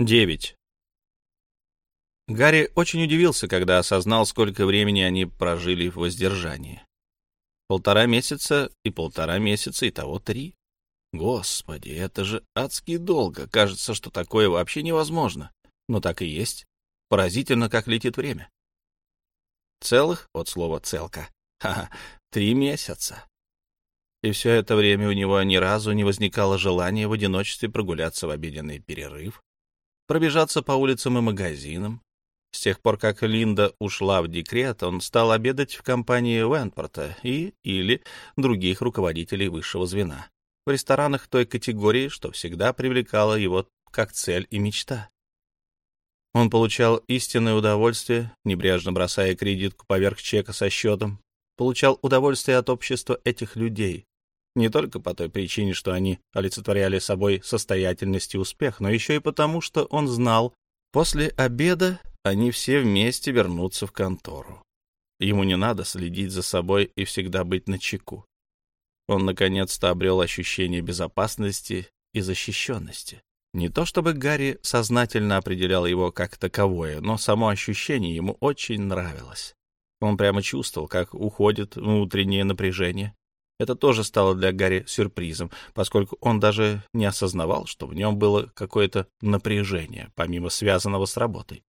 9. Гарри очень удивился, когда осознал, сколько времени они прожили в воздержании. Полтора месяца и полтора месяца, и того три. Господи, это же адски долго. Кажется, что такое вообще невозможно. Но так и есть. Поразительно, как летит время. Целых, от слова «целка», ха-ха, три месяца. И все это время у него ни разу не возникало желания в одиночестве прогуляться в обеденный перерыв, пробежаться по улицам и магазинам. С тех пор, как Линда ушла в декрет, он стал обедать в компании Уэнпорта и или других руководителей высшего звена, в ресторанах той категории, что всегда привлекала его как цель и мечта. Он получал истинное удовольствие, небрежно бросая кредитку поверх чека со счетом, получал удовольствие от общества этих людей, не только по той причине, что они олицетворяли собой состоятельность и успех, но еще и потому, что он знал, после обеда они все вместе вернутся в контору. Ему не надо следить за собой и всегда быть начеку. Он наконец-то обрел ощущение безопасности и защищенности. Не то чтобы Гарри сознательно определял его как таковое, но само ощущение ему очень нравилось. Он прямо чувствовал, как уходит внутреннее напряжение, это тоже стало для Гарри сюрпризом, поскольку он даже не осознавал, что в нем было какое-то напряжение, помимо связанного с работой.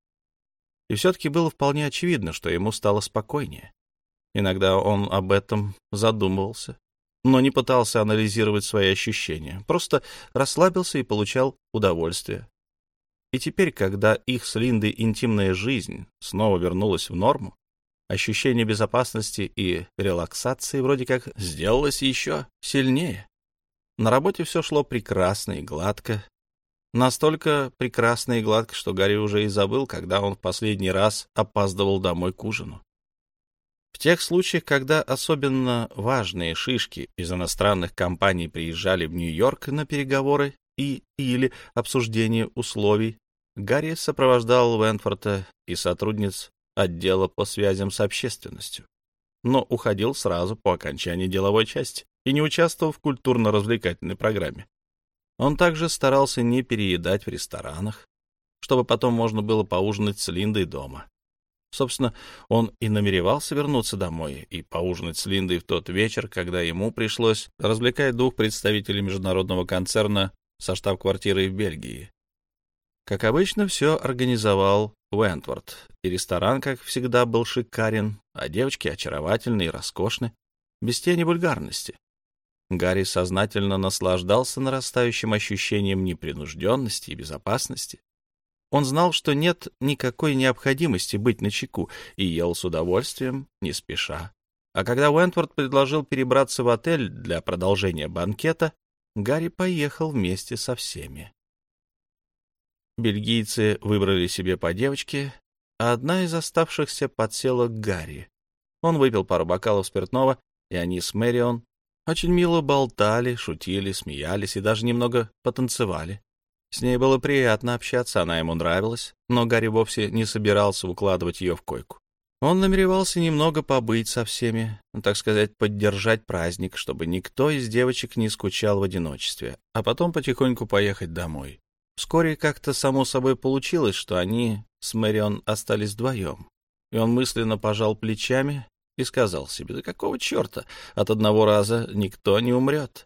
И все-таки было вполне очевидно, что ему стало спокойнее. Иногда он об этом задумывался, но не пытался анализировать свои ощущения, просто расслабился и получал удовольствие. И теперь, когда их с Линдой интимная жизнь снова вернулась в норму, ощущение безопасности и релаксации вроде как сделалось еще сильнее. На работе все шло прекрасно и гладко. Настолько прекрасно и гладко, что Гарри уже и забыл, когда он в последний раз опаздывал домой к ужину. В тех случаях, когда особенно важные шишки из иностранных компаний приезжали в Нью-Йорк на переговоры и или обсуждение условий, Гарри сопровождал Венфорта и сотрудниц отдела по связям с общественностью, но уходил сразу по окончании деловой части и не участвовал в культурно-развлекательной программе. Он также старался не переедать в ресторанах, чтобы потом можно было поужинать с Линдой дома. Собственно, он и намеревался вернуться домой и поужинать с Линдой в тот вечер, когда ему пришлось развлекать двух представителей международного концерна со штаб-квартирой в Бельгии. Как обычно, все организовал Уэнтворд, и ресторан, как всегда, был шикарен, а девочки очаровательны и роскошны, без тени вульгарности. Гарри сознательно наслаждался нарастающим ощущением непринужденности и безопасности. Он знал, что нет никакой необходимости быть начеку, и ел с удовольствием, не спеша. А когда Уэнтворд предложил перебраться в отель для продолжения банкета, Гарри поехал вместе со всеми. Бельгийцы выбрали себе по девочке, а одна из оставшихся подсела к Гарри. Он выпил пару бокалов спиртного, и они с Мэрион очень мило болтали, шутили, смеялись и даже немного потанцевали. С ней было приятно общаться, она ему нравилась, но Гарри вовсе не собирался укладывать ее в койку. Он намеревался немного побыть со всеми, так сказать, поддержать праздник, чтобы никто из девочек не скучал в одиночестве, а потом потихоньку поехать домой. Вскоре как-то само собой получилось, что они с Мэрион остались вдвоем. И он мысленно пожал плечами и сказал себе, да какого черта, от одного раза никто не умрет.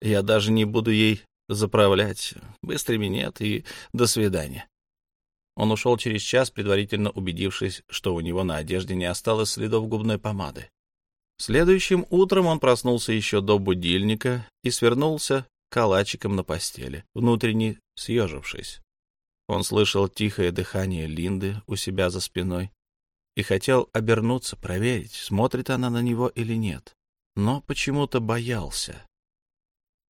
Я даже не буду ей заправлять. Быстрыми нет и до свидания. Он ушел через час, предварительно убедившись, что у него на одежде не осталось следов губной помады. Следующим утром он проснулся еще до будильника и свернулся калачиком на постели, внутренне съежившись. Он слышал тихое дыхание Линды у себя за спиной и хотел обернуться, проверить, смотрит она на него или нет, но почему-то боялся.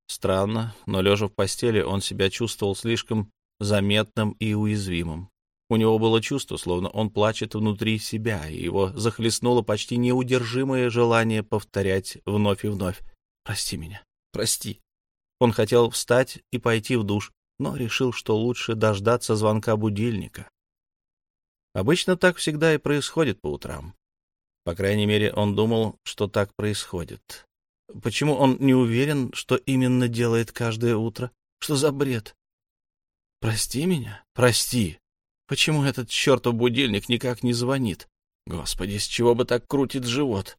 Странно, но, лежа в постели, он себя чувствовал слишком заметным и уязвимым. У него было чувство, словно он плачет внутри себя, и его захлестнуло почти неудержимое желание повторять вновь и вновь «Прости меня, прости». Он хотел встать и пойти в душ, но решил, что лучше дождаться звонка будильника. Обычно так всегда и происходит по утрам. По крайней мере, он думал, что так происходит. Почему он не уверен, что именно делает каждое утро? Что за бред? Прости меня, прости. Почему этот чертов будильник никак не звонит? Господи, с чего бы так крутит живот?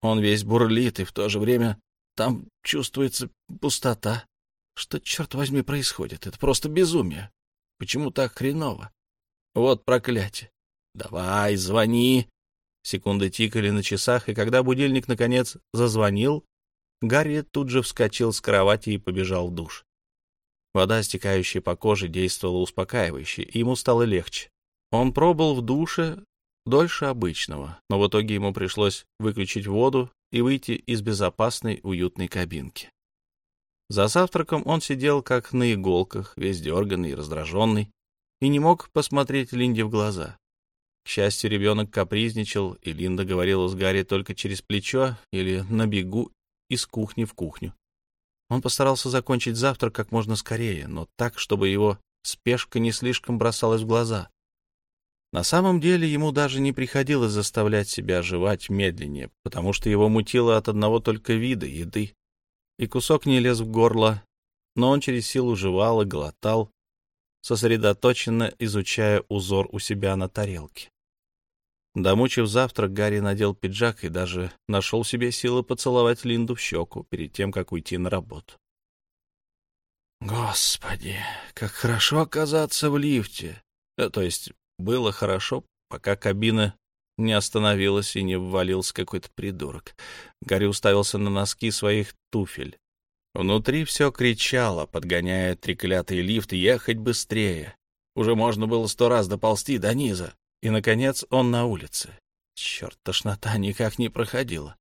Он весь бурлит, и в то же время там чувствуется пустота. Что, черт возьми, происходит? Это просто безумие. Почему так хреново? Вот проклятие. Давай, звони. Секунды тикали на часах, и когда будильник, наконец, зазвонил, Гарри тут же вскочил с кровати и побежал в душ. Вода, стекающая по коже, действовала успокаивающе, и ему стало легче. Он пробыл в душе дольше обычного, но в итоге ему пришлось выключить воду и выйти из безопасной уютной кабинки. За завтраком он сидел как на иголках, весь дерганный и раздраженный, и не мог посмотреть Линде в глаза. К счастью, ребенок капризничал, и Линда говорила с Гарри только через плечо или на бегу из кухни в кухню. Он постарался закончить завтрак как можно скорее, но так, чтобы его спешка не слишком бросалась в глаза. На самом деле ему даже не приходилось заставлять себя жевать медленнее, потому что его мутило от одного только вида еды. И кусок не лез в горло, но он через силу жевал и глотал, сосредоточенно изучая узор у себя на тарелке. Домучив завтрак, Гарри надел пиджак и даже нашел себе силы поцеловать Линду в щеку перед тем, как уйти на работу. Господи, как хорошо оказаться в лифте. Э, то есть было хорошо, пока кабина не остановилась и не ввалился какой-то придурок. Гарри уставился на носки своих туфель. Внутри все кричало, подгоняя треклятый лифт, ехать быстрее. Уже можно было сто раз доползти до низа. И, наконец, он на улице. Черт, тошнота никак не проходила.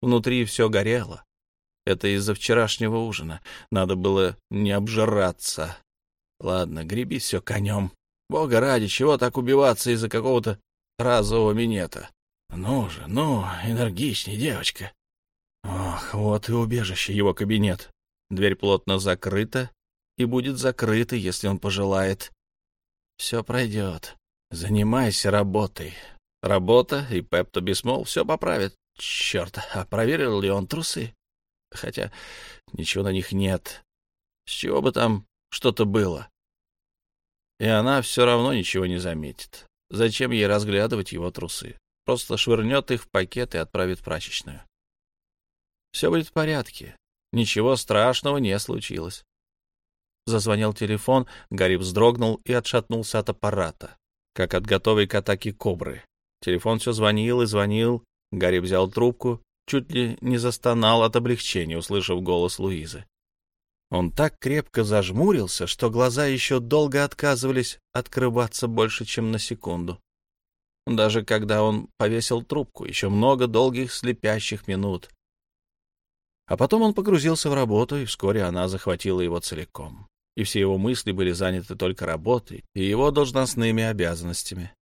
Внутри все горело. Это из-за вчерашнего ужина. Надо было не обжираться. Ладно, греби все конем. Бога ради, чего так убиваться из-за какого-то разового минета? Ну же, ну, энергичней, девочка. Ох, вот и убежище, его кабинет. Дверь плотно закрыта и будет закрыта, если он пожелает. Все пройдет. Занимайся работой. Работа и Пепто Бисмол все поправят. Черт, а проверил ли он трусы? Хотя ничего на них нет. С чего бы там что-то было? И она все равно ничего не заметит. Зачем ей разглядывать его трусы? Просто швырнет их в пакет и отправит в прачечную. Все будет в порядке. Ничего страшного не случилось. Зазвонил телефон, Гарри вздрогнул и отшатнулся от аппарата, как от готовой к атаке кобры. Телефон все звонил и звонил. Гарри взял трубку, чуть ли не застонал от облегчения, услышав голос Луизы. Он так крепко зажмурился, что глаза еще долго отказывались открываться больше, чем на секунду. Даже когда он повесил трубку, еще много долгих слепящих минут. А потом он погрузился в работу, и вскоре она захватила его целиком. И все его мысли были заняты только работой и его должностными обязанностями,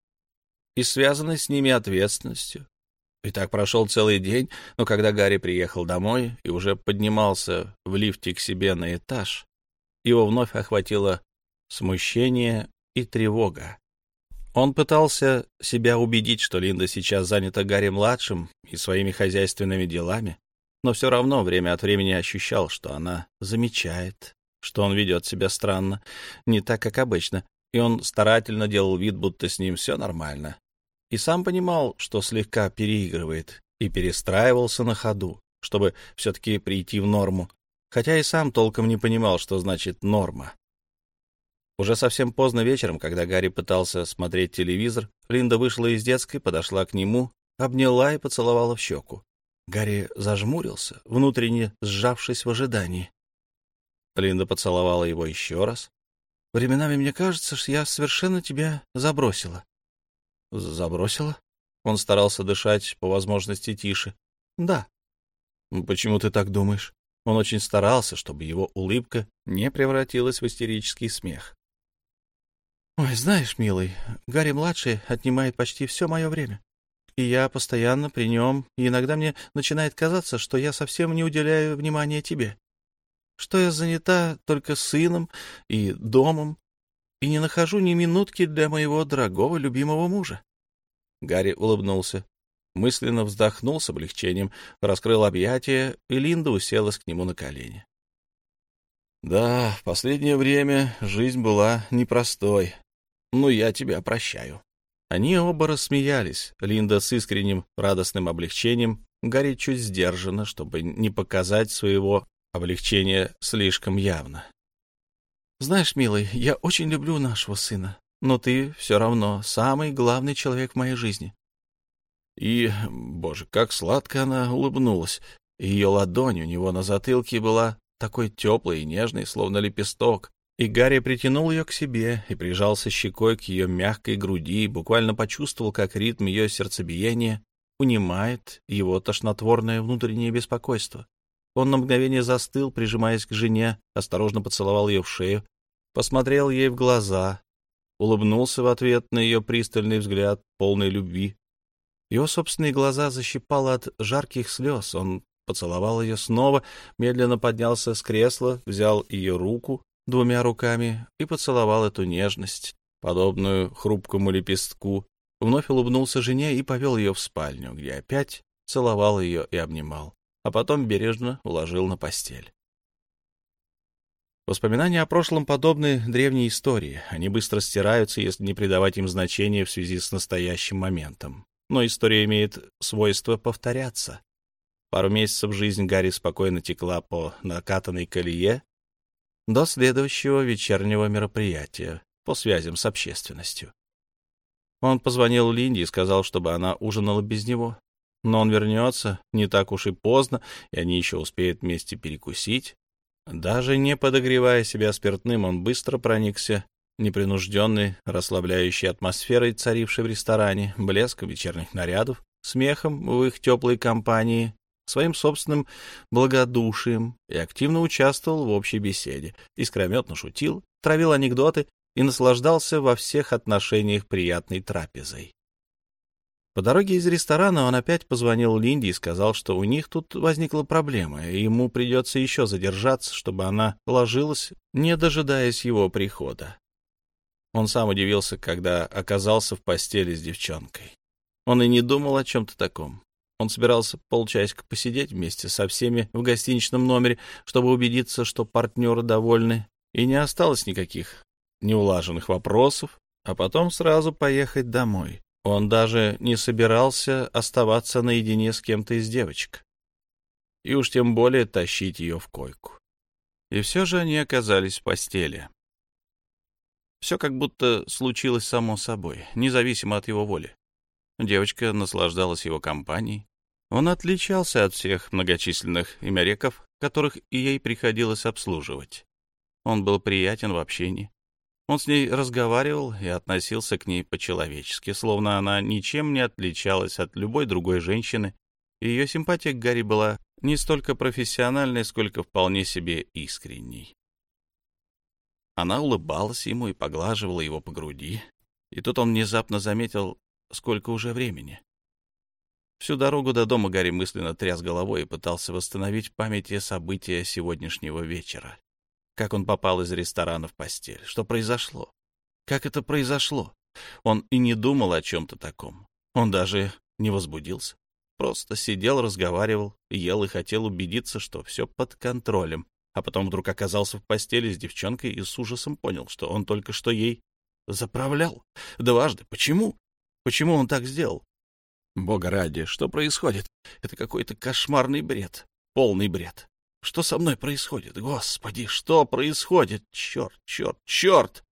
и связанной с ними ответственностью, и так прошел целый день, но когда Гарри приехал домой и уже поднимался в лифте к себе на этаж, его вновь охватило смущение и тревога. Он пытался себя убедить, что Линда сейчас занята Гарри-младшим и своими хозяйственными делами, но все равно время от времени ощущал, что она замечает, что он ведет себя странно, не так, как обычно, и он старательно делал вид, будто с ним все нормально, и сам понимал, что слегка переигрывает, и перестраивался на ходу, чтобы все-таки прийти в норму, хотя и сам толком не понимал, что значит норма. Уже совсем поздно вечером, когда Гарри пытался смотреть телевизор, Линда вышла из детской, подошла к нему, обняла и поцеловала в щеку. Гарри зажмурился, внутренне сжавшись в ожидании. Линда поцеловала его еще раз. «Временами мне кажется, что я совершенно тебя забросила. Забросила? Он старался дышать по возможности тише. Да. Почему ты так думаешь? Он очень старался, чтобы его улыбка не превратилась в истерический смех. Ой, знаешь, милый, Гарри-младший отнимает почти все мое время. И я постоянно при нем, и иногда мне начинает казаться, что я совсем не уделяю внимания тебе. Что я занята только сыном и домом, и не нахожу ни минутки для моего дорогого любимого мужа. Гарри улыбнулся, мысленно вздохнул с облегчением, раскрыл объятия, и Линда уселась к нему на колени. Да, в последнее время жизнь была непростой. Ну, я тебя прощаю. Они оба рассмеялись. Линда с искренним радостным облегчением, Гарри чуть сдержанно, чтобы не показать своего облегчения слишком явно. «Знаешь, милый, я очень люблю нашего сына, но ты все равно самый главный человек в моей жизни». И, боже, как сладко она улыбнулась. Ее ладонь у него на затылке была такой теплой и нежной, словно лепесток, и Гарри притянул ее к себе и прижался щекой к ее мягкой груди, и буквально почувствовал, как ритм ее сердцебиения унимает его тошнотворное внутреннее беспокойство. Он на мгновение застыл, прижимаясь к жене, осторожно поцеловал ее в шею, посмотрел ей в глаза, улыбнулся в ответ на ее пристальный взгляд, полный любви. Его собственные глаза защипало от жарких слез. Он поцеловал ее снова, медленно поднялся с кресла, взял ее руку двумя руками и поцеловал эту нежность, подобную хрупкому лепестку, вновь улыбнулся жене и повел ее в спальню, где опять целовал ее и обнимал, а потом бережно уложил на постель. Воспоминания о прошлом подобны древней истории. Они быстро стираются, если не придавать им значения в связи с настоящим моментом. Но история имеет свойство повторяться. Пару месяцев жизнь Гарри спокойно текла по накатанной колее до следующего вечернего мероприятия по связям с общественностью. Он позвонил Линде и сказал, чтобы она ужинала без него. Но он вернется не так уж и поздно, и они еще успеют вместе перекусить. Даже не подогревая себя спиртным, он быстро проникся непринужденной, расслабляющей атмосферой, царившей в ресторане, блеском вечерних нарядов, смехом в их теплой компании своим собственным благодушием и активно участвовал в общей беседе, искрометно шутил, травил анекдоты и наслаждался во всех отношениях приятной трапезой. По дороге из ресторана он опять позвонил Линде и сказал, что у них тут возникла проблема, и ему придется еще задержаться, чтобы она ложилась, не дожидаясь его прихода. Он сам удивился, когда оказался в постели с девчонкой. Он и не думал о чем-то таком. Он собирался полчасика посидеть вместе со всеми в гостиничном номере, чтобы убедиться, что партнеры довольны, и не осталось никаких неулаженных вопросов, а потом сразу поехать домой. Он даже не собирался оставаться наедине с кем-то из девочек. И уж тем более тащить ее в койку. И все же они оказались в постели. Все как будто случилось само собой, независимо от его воли. Девочка наслаждалась его компанией, он отличался от всех многочисленных имяреков, которых ей приходилось обслуживать. Он был приятен в общении. Он с ней разговаривал и относился к ней по-человечески, словно она ничем не отличалась от любой другой женщины, ее симпатия к Гарри была не столько профессиональной, сколько вполне себе искренней. Она улыбалась ему и поглаживала его по груди, и тут он внезапно заметил, сколько уже времени. Всю дорогу до дома Гарри мысленно тряс головой и пытался восстановить в памяти события сегодняшнего вечера. Как он попал из ресторана в постель? Что произошло? Как это произошло? Он и не думал о чем-то таком. Он даже не возбудился. Просто сидел, разговаривал, ел и хотел убедиться, что все под контролем. А потом вдруг оказался в постели с девчонкой и с ужасом понял, что он только что ей заправлял. Дважды. Почему? Почему он так сделал? Бога ради, что происходит? Это какой-то кошмарный бред, полный бред. Что со мной происходит? Господи, что происходит? Черт, черт, черт!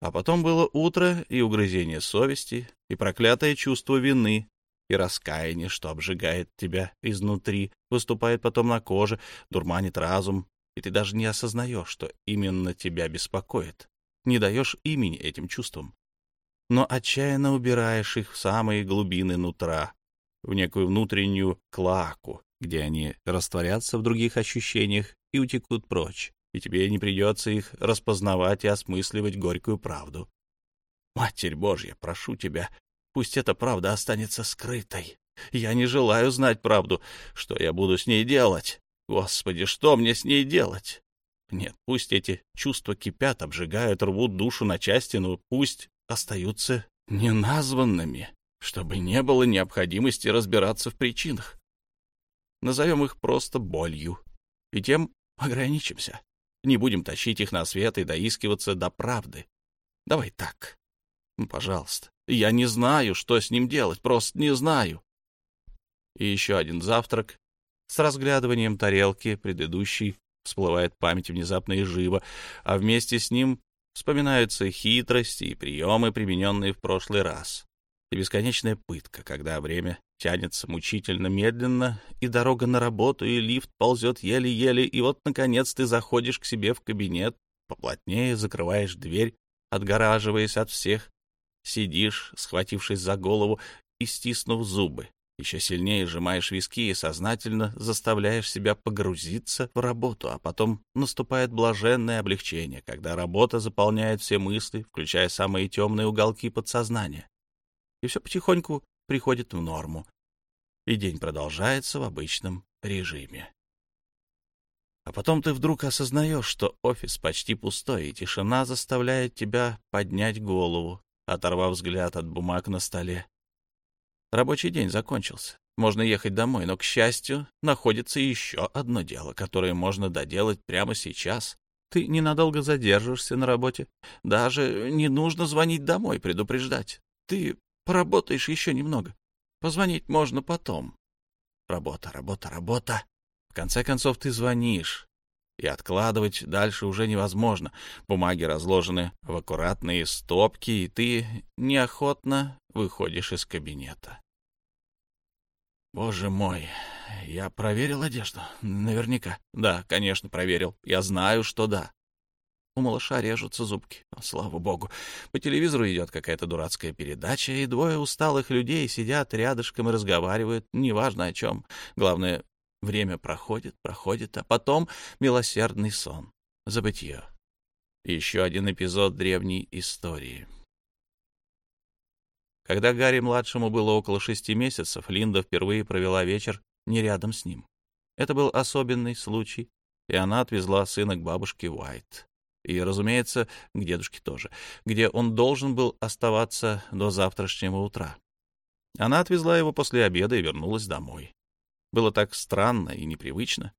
А потом было утро и угрызение совести, и проклятое чувство вины, и раскаяние, что обжигает тебя изнутри, выступает потом на коже, дурманит разум, и ты даже не осознаешь, что именно тебя беспокоит, не даешь имени этим чувствам но отчаянно убираешь их в самые глубины нутра, в некую внутреннюю клаку, где они растворятся в других ощущениях и утекут прочь, и тебе не придется их распознавать и осмысливать горькую правду. Матерь Божья, прошу тебя, пусть эта правда останется скрытой. Я не желаю знать правду. Что я буду с ней делать? Господи, что мне с ней делать? Нет, пусть эти чувства кипят, обжигают, рвут душу на части, но пусть остаются неназванными, чтобы не было необходимости разбираться в причинах. Назовем их просто болью, и тем ограничимся. Не будем тащить их на свет и доискиваться до правды. Давай так. Ну, пожалуйста. Я не знаю, что с ним делать, просто не знаю. И еще один завтрак. С разглядыванием тарелки предыдущий всплывает память внезапно и живо, а вместе с ним вспоминаются хитрости и приемы, примененные в прошлый раз. И бесконечная пытка, когда время тянется мучительно медленно, и дорога на работу, и лифт ползет еле-еле, и вот, наконец, ты заходишь к себе в кабинет, поплотнее закрываешь дверь, отгораживаясь от всех, сидишь, схватившись за голову и стиснув зубы. Еще сильнее сжимаешь виски и сознательно заставляешь себя погрузиться в работу, а потом наступает блаженное облегчение, когда работа заполняет все мысли, включая самые темные уголки подсознания. И все потихоньку приходит в норму, и день продолжается в обычном режиме. А потом ты вдруг осознаешь, что офис почти пустой, и тишина заставляет тебя поднять голову, оторвав взгляд от бумаг на столе. Рабочий день закончился. Можно ехать домой, но, к счастью, находится еще одно дело, которое можно доделать прямо сейчас. Ты ненадолго задержишься на работе. Даже не нужно звонить домой, предупреждать. Ты поработаешь еще немного. Позвонить можно потом. Работа, работа, работа. В конце концов, ты звонишь. И откладывать дальше уже невозможно. Бумаги разложены в аккуратные стопки, и ты неохотно выходишь из кабинета. Боже мой, я проверил одежду? Наверняка. Да, конечно, проверил. Я знаю, что да. У малыша режутся зубки. Слава богу. По телевизору идет какая-то дурацкая передача, и двое усталых людей сидят рядышком и разговаривают, неважно о чем. Главное, время проходит, проходит, а потом милосердный сон, забытье. Еще один эпизод древней истории. Когда Гарри-младшему было около шести месяцев, Линда впервые провела вечер не рядом с ним. Это был особенный случай, и она отвезла сына к бабушке Уайт. И, разумеется, к дедушке тоже, где он должен был оставаться до завтрашнего утра. Она отвезла его после обеда и вернулась домой. Было так странно и непривычно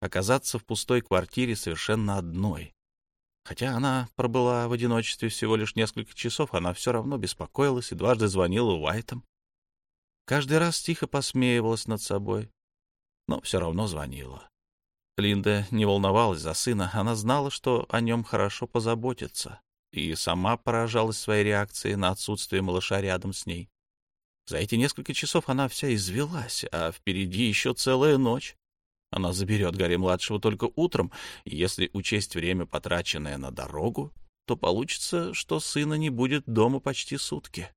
оказаться в пустой квартире совершенно одной. Хотя она пробыла в одиночестве всего лишь несколько часов, она все равно беспокоилась и дважды звонила Уайтам. Каждый раз тихо посмеивалась над собой, но все равно звонила. Линда не волновалась за сына, она знала, что о нем хорошо позаботятся, и сама поражалась своей реакцией на отсутствие малыша рядом с ней. За эти несколько часов она вся извелась, а впереди еще целая ночь. Она заберет Гарри-младшего только утром, и если учесть время, потраченное на дорогу, то получится, что сына не будет дома почти сутки.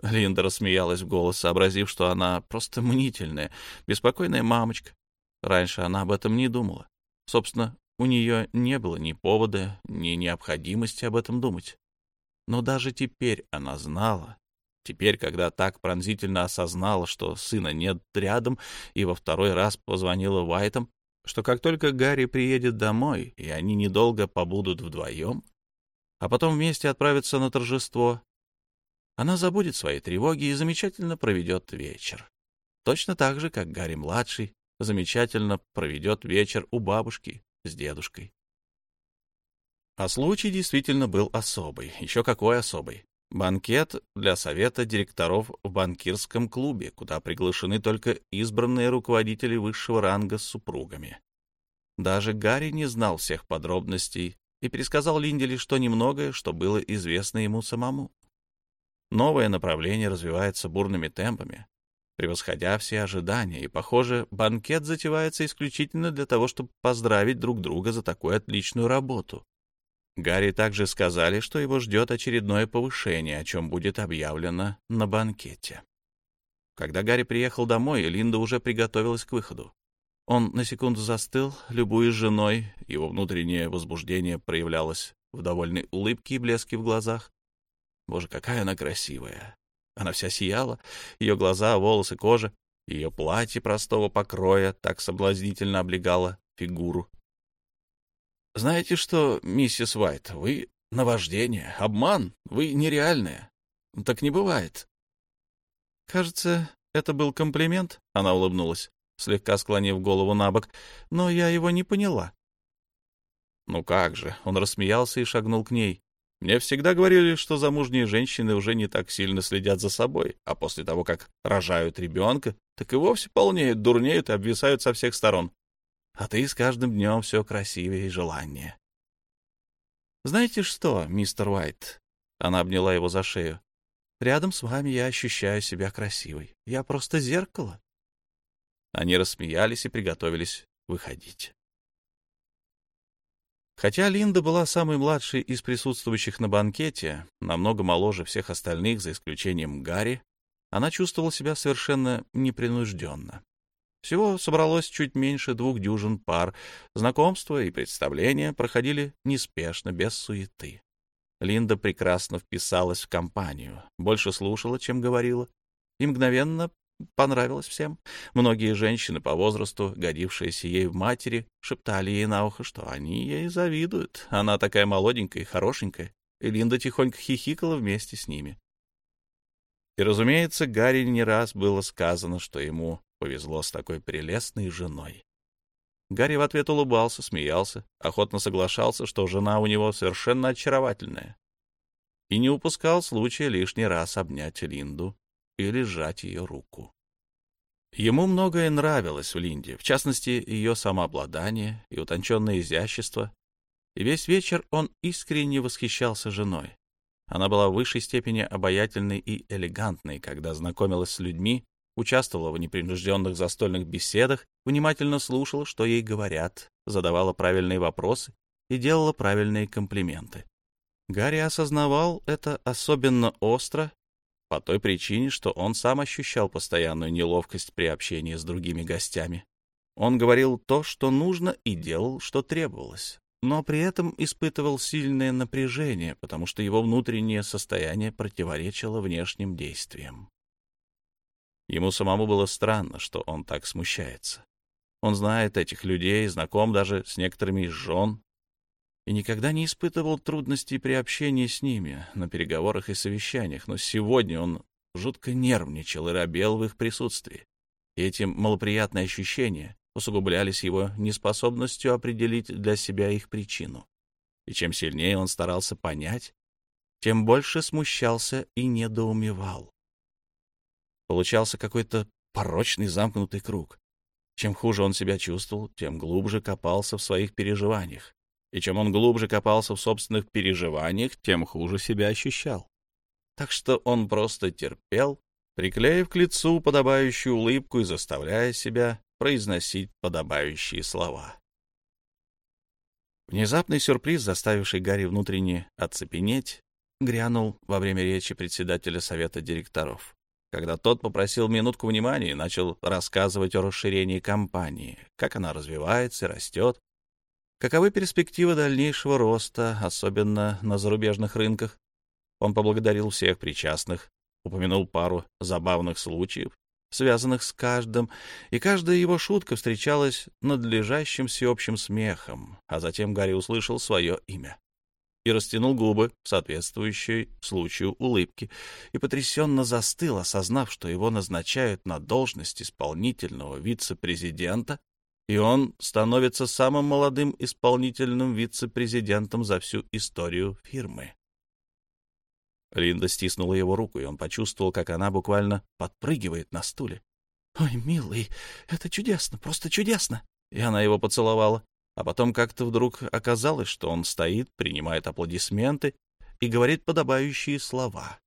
Линда рассмеялась в голос, сообразив, что она просто мнительная, беспокойная мамочка. Раньше она об этом не думала. Собственно, у нее не было ни повода, ни необходимости об этом думать. Но даже теперь она знала, Теперь, когда так пронзительно осознала, что сына нет рядом, и во второй раз позвонила Уайтам, что как только Гарри приедет домой, и они недолго побудут вдвоем, а потом вместе отправятся на торжество, она забудет свои тревоги и замечательно проведет вечер. Точно так же, как Гарри-младший замечательно проведет вечер у бабушки с дедушкой. А случай действительно был особый, еще какой особый. Банкет для совета директоров в банкирском клубе, куда приглашены только избранные руководители высшего ранга с супругами. Даже Гарри не знал всех подробностей и пересказал Линде лишь то немногое, что было известно ему самому. Новое направление развивается бурными темпами, превосходя все ожидания, и, похоже, банкет затевается исключительно для того, чтобы поздравить друг друга за такую отличную работу. Гарри также сказали, что его ждет очередное повышение, о чем будет объявлено на банкете. Когда Гарри приехал домой, Линда уже приготовилась к выходу. Он на секунду застыл, любуясь женой, его внутреннее возбуждение проявлялось в довольной улыбке и блеске в глазах. Боже, какая она красивая! Она вся сияла, ее глаза, волосы, кожа, ее платье простого покроя так соблазнительно облегало фигуру знаете что, миссис Уайт, вы наваждение, обман, вы нереальная. Так не бывает. Кажется, это был комплимент, она улыбнулась, слегка склонив голову на бок, но я его не поняла. Ну как же, он рассмеялся и шагнул к ней. Мне всегда говорили, что замужние женщины уже не так сильно следят за собой, а после того, как рожают ребенка, так и вовсе полнеют, дурнеют и обвисают со всех сторон. А ты с каждым днем все красивее и желаннее. «Знаете что, мистер Уайт?» Она обняла его за шею. «Рядом с вами я ощущаю себя красивой. Я просто зеркало». Они рассмеялись и приготовились выходить. Хотя Линда была самой младшей из присутствующих на банкете, намного моложе всех остальных, за исключением Гарри, она чувствовала себя совершенно непринужденно. Всего собралось чуть меньше двух дюжин пар. Знакомства и представления проходили неспешно, без суеты. Линда прекрасно вписалась в компанию, больше слушала, чем говорила, и мгновенно понравилась всем. Многие женщины по возрасту, годившиеся ей в матери, шептали ей на ухо, что они ей завидуют. Она такая молоденькая и хорошенькая, и Линда тихонько хихикала вместе с ними. И, разумеется, Гарри не раз было сказано, что ему повезло с такой прелестной женой. Гарри в ответ улыбался, смеялся, охотно соглашался, что жена у него совершенно очаровательная, и не упускал случая лишний раз обнять Линду или сжать ее руку. Ему многое нравилось в Линде, в частности, ее самообладание и утонченное изящество, и весь вечер он искренне восхищался женой. Она была в высшей степени обаятельной и элегантной, когда знакомилась с людьми, участвовала в непринужденных застольных беседах, внимательно слушала, что ей говорят, задавала правильные вопросы и делала правильные комплименты. Гарри осознавал это особенно остро по той причине, что он сам ощущал постоянную неловкость при общении с другими гостями. Он говорил то, что нужно, и делал, что требовалось, но при этом испытывал сильное напряжение, потому что его внутреннее состояние противоречило внешним действиям. Ему самому было странно, что он так смущается. Он знает этих людей, знаком даже с некоторыми из жен, и никогда не испытывал трудностей при общении с ними на переговорах и совещаниях, но сегодня он жутко нервничал и робел в их присутствии. И эти малоприятные ощущения усугублялись его неспособностью определить для себя их причину. И чем сильнее он старался понять, тем больше смущался и недоумевал. Получался какой-то порочный замкнутый круг. Чем хуже он себя чувствовал, тем глубже копался в своих переживаниях. И чем он глубже копался в собственных переживаниях, тем хуже себя ощущал. Так что он просто терпел, приклеив к лицу подобающую улыбку и заставляя себя произносить подобающие слова. Внезапный сюрприз, заставивший Гарри внутренне оцепенеть, грянул во время речи председателя совета директоров когда тот попросил минутку внимания и начал рассказывать о расширении компании, как она развивается и растет, каковы перспективы дальнейшего роста, особенно на зарубежных рынках. Он поблагодарил всех причастных, упомянул пару забавных случаев, связанных с каждым, и каждая его шутка встречалась надлежащим всеобщим смехом, а затем Гарри услышал свое имя и растянул губы в соответствующей случаю улыбки, и потрясенно застыл, осознав, что его назначают на должность исполнительного вице-президента, и он становится самым молодым исполнительным вице-президентом за всю историю фирмы. Линда стиснула его руку, и он почувствовал, как она буквально подпрыгивает на стуле. «Ой, милый, это чудесно, просто чудесно!» И она его поцеловала. А потом как-то вдруг оказалось, что он стоит, принимает аплодисменты и говорит подобающие слова.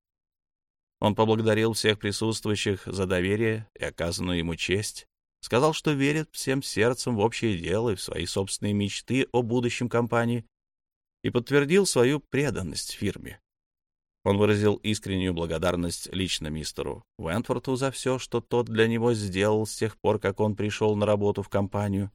Он поблагодарил всех присутствующих за доверие и оказанную ему честь, сказал, что верит всем сердцем в общее дело и в свои собственные мечты о будущем компании, и подтвердил свою преданность фирме. Он выразил искреннюю благодарность лично мистеру Вентворту за все, что тот для него сделал с тех пор, как он пришел на работу в компанию,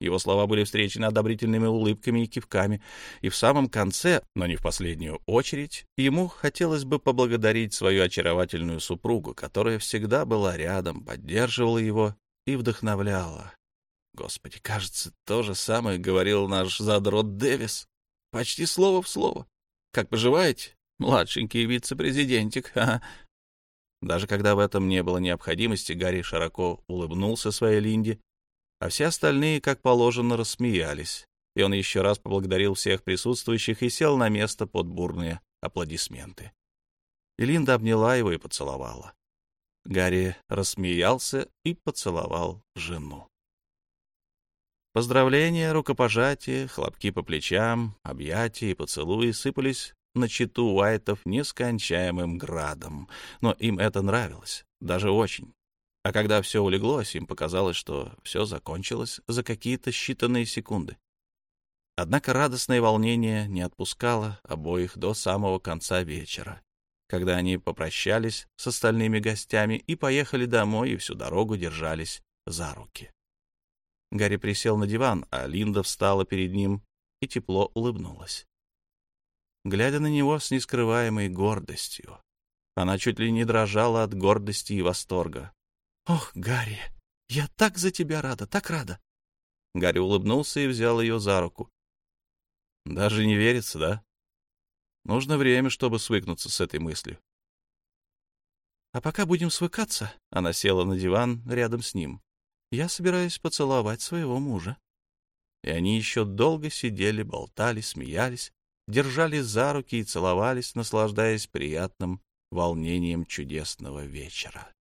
его слова были встречены одобрительными улыбками и кивками, и в самом конце, но не в последнюю очередь, ему хотелось бы поблагодарить свою очаровательную супругу, которая всегда была рядом, поддерживала его и вдохновляла. Господи, кажется, то же самое говорил наш задрот Дэвис. Почти слово в слово. Как поживаете, младшенький вице-президентик? -ха. Даже когда в этом не было необходимости, Гарри широко улыбнулся своей Линде а все остальные, как положено, рассмеялись. и он еще раз поблагодарил всех присутствующих и сел на место под бурные аплодисменты. И Линда обняла его и поцеловала. Гарри рассмеялся и поцеловал жену. Поздравления, рукопожатия, хлопки по плечам, объятия и поцелуи сыпались на читу Уайтов нескончаемым градом, но им это нравилось, даже очень. А когда все улеглось, им показалось, что все закончилось за какие-то считанные секунды. Однако радостное волнение не отпускало обоих до самого конца вечера, когда они попрощались с остальными гостями и поехали домой, и всю дорогу держались за руки. Гарри присел на диван, а Линда встала перед ним и тепло улыбнулась глядя на него с нескрываемой гордостью. Она чуть ли не дрожала от гордости и восторга. «Ох, Гарри, я так за тебя рада, так рада!» Гарри улыбнулся и взял ее за руку. «Даже не верится, да? Нужно время, чтобы свыкнуться с этой мыслью». «А пока будем свыкаться», — она села на диван рядом с ним. «Я собираюсь поцеловать своего мужа». И они еще долго сидели, болтали, смеялись, держались за руки и целовались, наслаждаясь приятным волнением чудесного вечера.